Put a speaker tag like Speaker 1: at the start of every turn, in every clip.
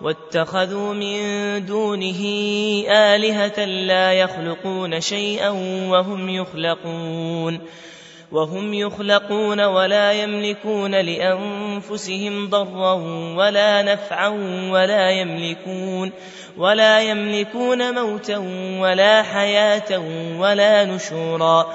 Speaker 1: واتخذوا من دونه آلهة لا يخلقون شيئا وهم يخلقون وهم يخلقون ولا يملكون لأنفسهم ضرا ولا نفعا ولا يملكون ولا يملكون موتا ولا حياة ولا نشورا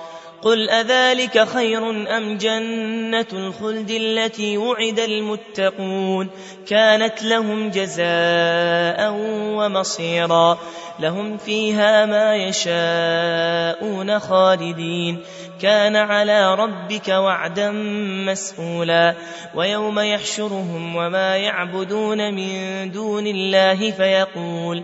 Speaker 1: قل أذلك خير أم جنة الخلد التي وعد المتقون كانت لهم جزاء ومصيرا لهم فيها ما يشاءون خالدين كان على ربك وعدا مسئولا ويوم يحشرهم وما يعبدون من دون الله فيقول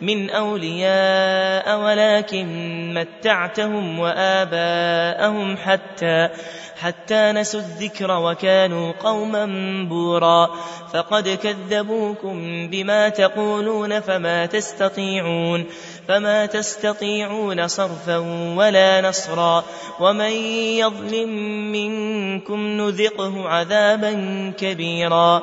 Speaker 1: من أولياء ولكن متعتهم وآباءهم حتى حتى نسوا الذكر وكانوا قوما بورا. فقد كذبوكم بما تقولون فما تستطيعون فما تستطيعون صرفا ولا نصرا. ومن يظلم منكم نذقه عذابا كبيرا.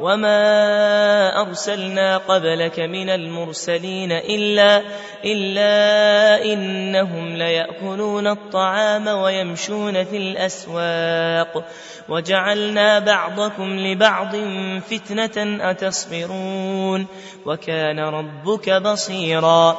Speaker 1: وما أرسلنا قبلك من المرسلين إلا, إلا إنهم ليأكلون الطعام ويمشون في الأسواق وجعلنا بعضكم لبعض فتنة أتصبرون وكان ربك بصيرا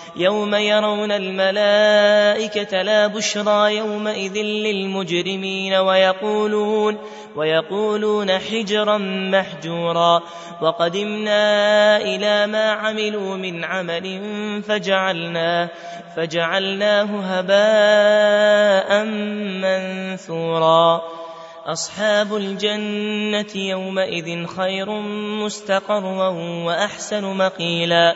Speaker 1: يوم يرون الملائكة لا بشرى يومئذ للمجرمين ويقولون ويقولون حجرا محجورا وقدمنا إلى ما عملوا من عمل فجعلناه فجعلناه هباء منثورا أصحاب الجنة يومئذ خير مستقرا وأحسن مقيلا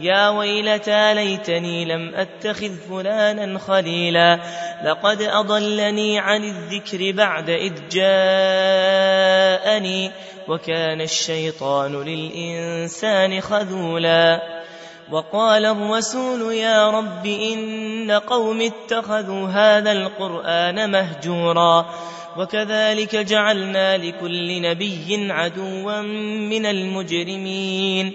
Speaker 1: يا ويلتى ليتني لم أتخذ فلانا خليلا. لقد أضلني عن الذكر بعد إذ جاءني وكان الشيطان للإنسان خذولا. وقال الرسول يا رب إن قوم اتخذوا هذا القرآن مهجورا. وكذلك جعلنا لكل نبي عدوا من المجرمين.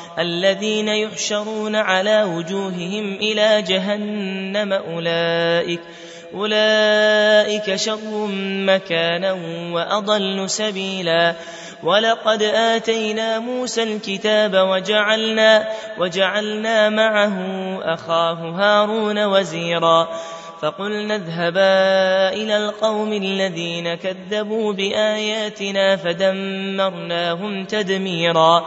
Speaker 1: الذين يحشرون على وجوههم إلى جهنم أولئك أولئك شر مكانا وأضل سبيلا. ولقد آتينا موسى الكتاب وجعلنا وجعلنا معه أخاه هارون وزيرا. فقلنا اذهبا إلى القوم الذين كذبوا بآياتنا فدمرناهم تدميرا.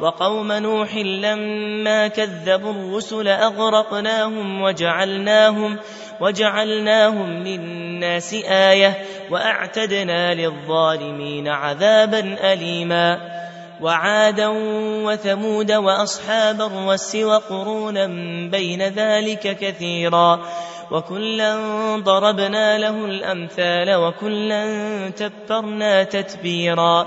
Speaker 1: وقوم نوح لما كذبوا الرسل أغرقناهم وجعلناهم وجعلناهم للناس آية وأعتدنا للظالمين عذابا أليما وعادا وثمود وأصحاب الرس وقرونا بين ذلك كثيرا وكلا ضربنا له الأمثال وكلا تبرنا تتبيرا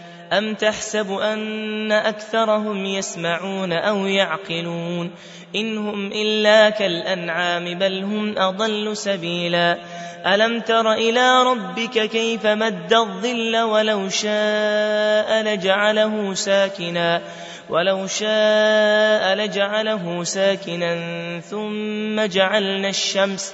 Speaker 1: أم تحسب أن أكثرهم يسمعون أو يعقلون إن هم إلا كالأنعام بل هم أضل سبيلا ألم تر إلى ربك كيف مد الظل ولو شاء لجعله ساكنا ولو شاء لجعله ساكنا ثم جعلنا الشمس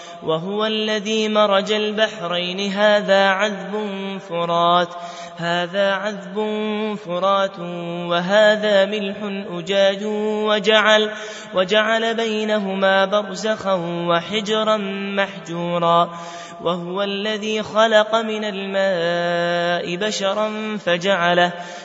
Speaker 1: وهو الذي مرج البحرين. هذا عذب فرات هذا عذب فرات وهذا ملح أجاج وجعل وجعل بينهما برزخا وحجرا محجورا. وهو الذي خلق من الماء بشرا فجعله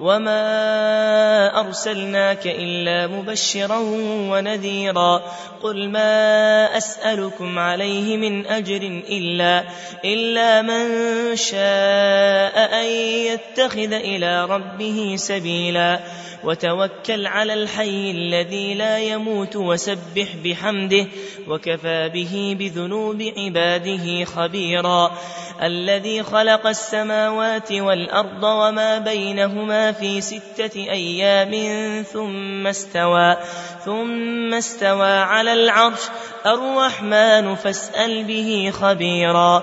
Speaker 1: وما أرسلناك إلا مبشرا ونذيرا قل ما أسألكم عليه من أجر إلا, إلا من شاء أن يتخذ إلى ربه سبيلا وتوكل على الحي الذي لا يموت وسبح بحمده وكفى به بذنوب عباده خبيرا الذي خلق السماوات والأرض وما بينهما في ستة أيام ثم استوى ثم استوى على العرش الرحمن فاسأل به خبيرا.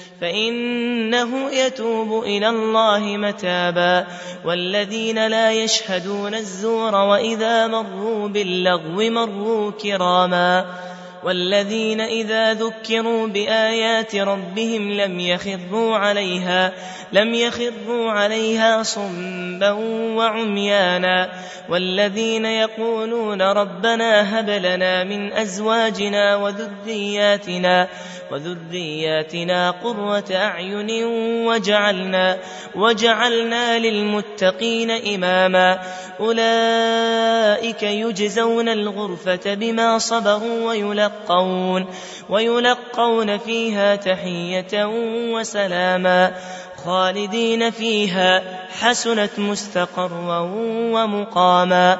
Speaker 1: فإنه يتوب إلى الله متابا والذين لا يشهدون الزور وإذا مروا باللغو مروا كراما والذين إذا ذكروا بآيات ربهم لم يخروا عليها لم يخروا عليها صما وعميانا والذين يقولون ربنا هب لنا من أزواجنا وذرياتنا وذرياتنا قرة أعين وجعلنا وجعلنا للمتقين إماما. أولئك يجزون الغرفة بما صبروا ويلقون ويلقون فيها تحية وسلاما. خالدين فيها حسنت مستقرا ومقاما.